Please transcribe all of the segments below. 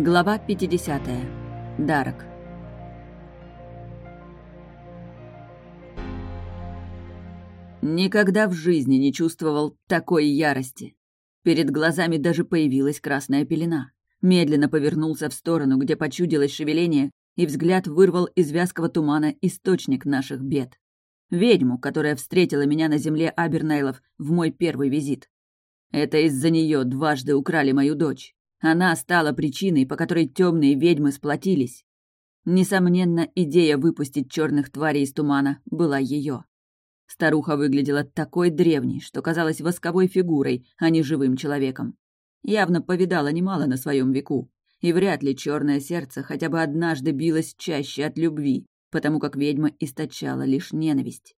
Глава 50. Дарок. Никогда в жизни не чувствовал такой ярости. Перед глазами даже появилась красная пелена. Медленно повернулся в сторону, где почудилось шевеление, и взгляд вырвал из вязкого тумана источник наших бед. Ведьму, которая встретила меня на земле Абернайлов в мой первый визит. Это из-за нее дважды украли мою дочь. Она стала причиной, по которой темные ведьмы сплотились. Несомненно, идея выпустить черных тварей из тумана была ее. Старуха выглядела такой древней, что казалась восковой фигурой, а не живым человеком. Явно повидала немало на своем веку, и вряд ли черное сердце хотя бы однажды билось чаще от любви, потому как ведьма источала лишь ненависть.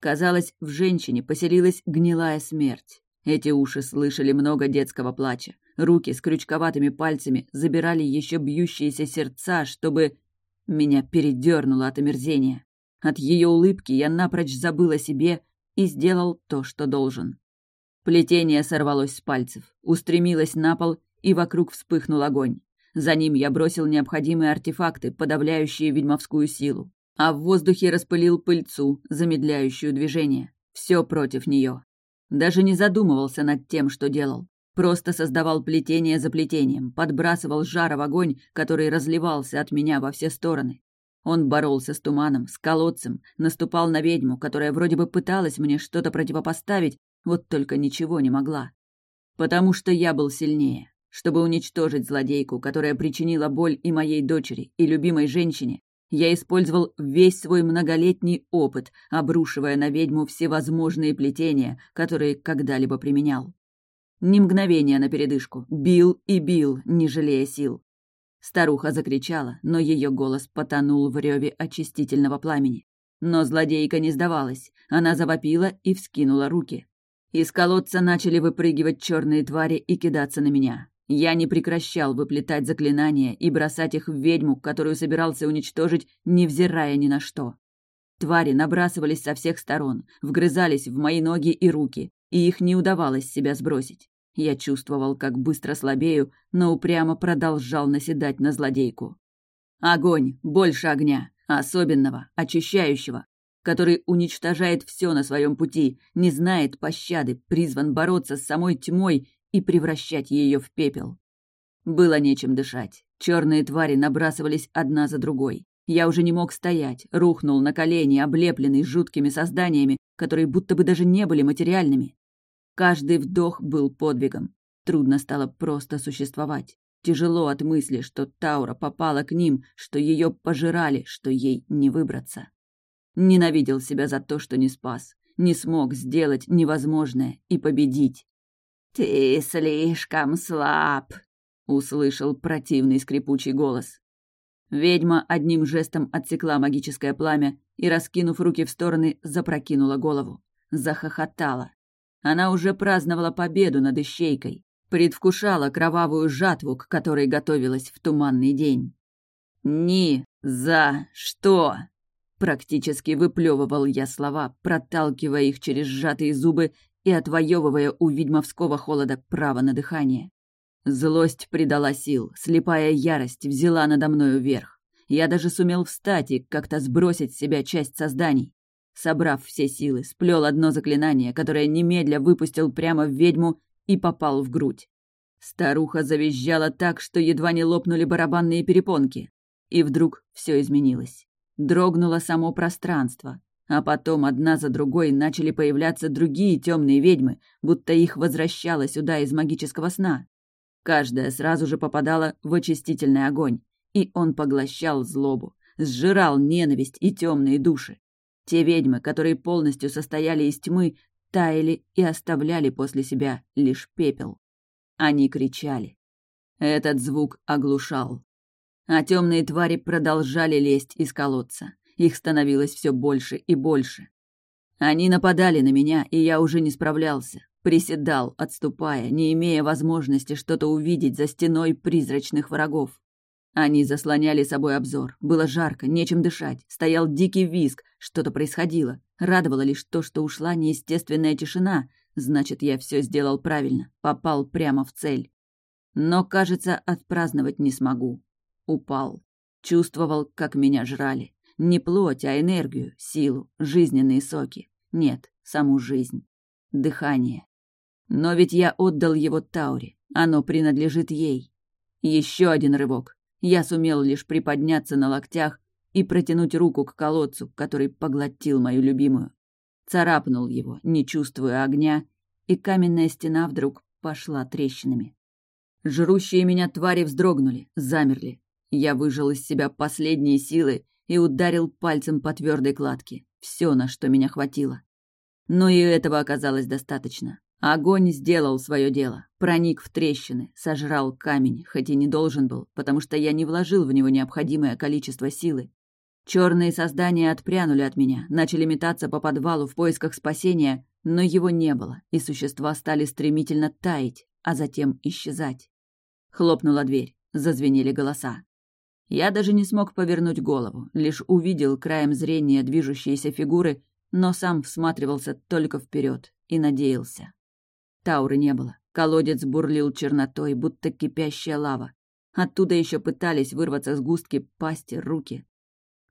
Казалось, в женщине поселилась гнилая смерть. Эти уши слышали много детского плача. Руки с крючковатыми пальцами забирали еще бьющиеся сердца, чтобы... Меня передернуло от омерзения. От ее улыбки я напрочь забыл о себе и сделал то, что должен. Плетение сорвалось с пальцев, устремилось на пол, и вокруг вспыхнул огонь. За ним я бросил необходимые артефакты, подавляющие ведьмовскую силу, а в воздухе распылил пыльцу, замедляющую движение. Все против нее. Даже не задумывался над тем, что делал. Просто создавал плетение за плетением, подбрасывал жара в огонь, который разливался от меня во все стороны. Он боролся с туманом, с колодцем, наступал на ведьму, которая вроде бы пыталась мне что-то противопоставить, вот только ничего не могла. Потому что я был сильнее. Чтобы уничтожить злодейку, которая причинила боль и моей дочери, и любимой женщине, я использовал весь свой многолетний опыт, обрушивая на ведьму всевозможные плетения, которые когда-либо применял. Ни мгновения на передышку. Бил и бил, не жалея сил. Старуха закричала, но ее голос потонул в реве очистительного пламени. Но злодейка не сдавалась. Она завопила и вскинула руки. Из колодца начали выпрыгивать черные твари и кидаться на меня. Я не прекращал выплетать заклинания и бросать их в ведьму, которую собирался уничтожить, невзирая ни на что. Твари набрасывались со всех сторон, вгрызались в мои ноги и руки, и их не удавалось себя сбросить. Я чувствовал, как быстро слабею, но упрямо продолжал наседать на злодейку. Огонь, больше огня, особенного, очищающего, который уничтожает все на своем пути, не знает пощады, призван бороться с самой тьмой и превращать ее в пепел. Было нечем дышать. Черные твари набрасывались одна за другой. Я уже не мог стоять, рухнул на колени, облепленный жуткими созданиями, которые будто бы даже не были материальными. Каждый вдох был подвигом. Трудно стало просто существовать. Тяжело от мысли, что Таура попала к ним, что ее пожирали, что ей не выбраться. Ненавидел себя за то, что не спас, не смог сделать невозможное и победить. «Ты слишком слаб», — услышал противный скрипучий голос. Ведьма одним жестом отсекла магическое пламя и, раскинув руки в стороны, запрокинула голову. Захохотала. Она уже праздновала победу над ищейкой, предвкушала кровавую жатву, к которой готовилась в туманный день. «Ни за что!» Практически выплевывал я слова, проталкивая их через сжатые зубы и отвоевывая у ведьмовского холода право на дыхание. Злость придала сил, слепая ярость взяла надо мною верх. Я даже сумел встать и как-то сбросить с себя часть созданий. Собрав все силы, сплел одно заклинание, которое немедля выпустил прямо в ведьму и попал в грудь. Старуха завизжала так, что едва не лопнули барабанные перепонки. И вдруг все изменилось. Дрогнуло само пространство, а потом одна за другой начали появляться другие темные ведьмы, будто их возвращало сюда из магического сна. Каждая сразу же попадала в очистительный огонь, и он поглощал злобу, сжирал ненависть и темные души. Те ведьмы, которые полностью состояли из тьмы, таяли и оставляли после себя лишь пепел. Они кричали. Этот звук оглушал. А темные твари продолжали лезть из колодца. Их становилось все больше и больше. Они нападали на меня, и я уже не справлялся. Приседал, отступая, не имея возможности что-то увидеть за стеной призрачных врагов. Они заслоняли собой обзор. Было жарко, нечем дышать. Стоял дикий визг, что-то происходило. Радовало лишь то, что ушла неестественная тишина. Значит, я все сделал правильно. Попал прямо в цель. Но, кажется, отпраздновать не смогу. Упал. Чувствовал, как меня жрали. Не плоть, а энергию, силу, жизненные соки. Нет, саму жизнь. Дыхание. Но ведь я отдал его Тауре. Оно принадлежит ей. Еще один рывок. Я сумел лишь приподняться на локтях и протянуть руку к колодцу, который поглотил мою любимую. Царапнул его, не чувствуя огня, и каменная стена вдруг пошла трещинами. Жрущие меня твари вздрогнули, замерли. Я выжил из себя последние силы и ударил пальцем по твердой кладке. Все, на что меня хватило. Но и этого оказалось достаточно. Огонь сделал свое дело, проник в трещины, сожрал камень, хоть и не должен был, потому что я не вложил в него необходимое количество силы. Черные создания отпрянули от меня, начали метаться по подвалу в поисках спасения, но его не было, и существа стали стремительно таять, а затем исчезать. Хлопнула дверь, зазвенели голоса. Я даже не смог повернуть голову, лишь увидел краем зрения движущиеся фигуры, но сам всматривался только вперед и надеялся. Тауры не было. Колодец бурлил чернотой, будто кипящая лава. Оттуда еще пытались вырваться сгустки пасти, руки.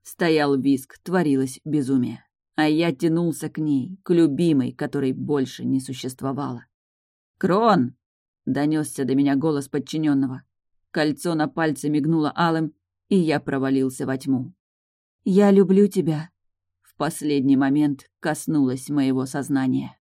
Стоял виск, творилось безумие. А я тянулся к ней, к любимой, которой больше не существовало. «Крон!» — донесся до меня голос подчиненного. Кольцо на пальце мигнуло алым, и я провалился во тьму. «Я люблю тебя», — в последний момент коснулось моего сознания.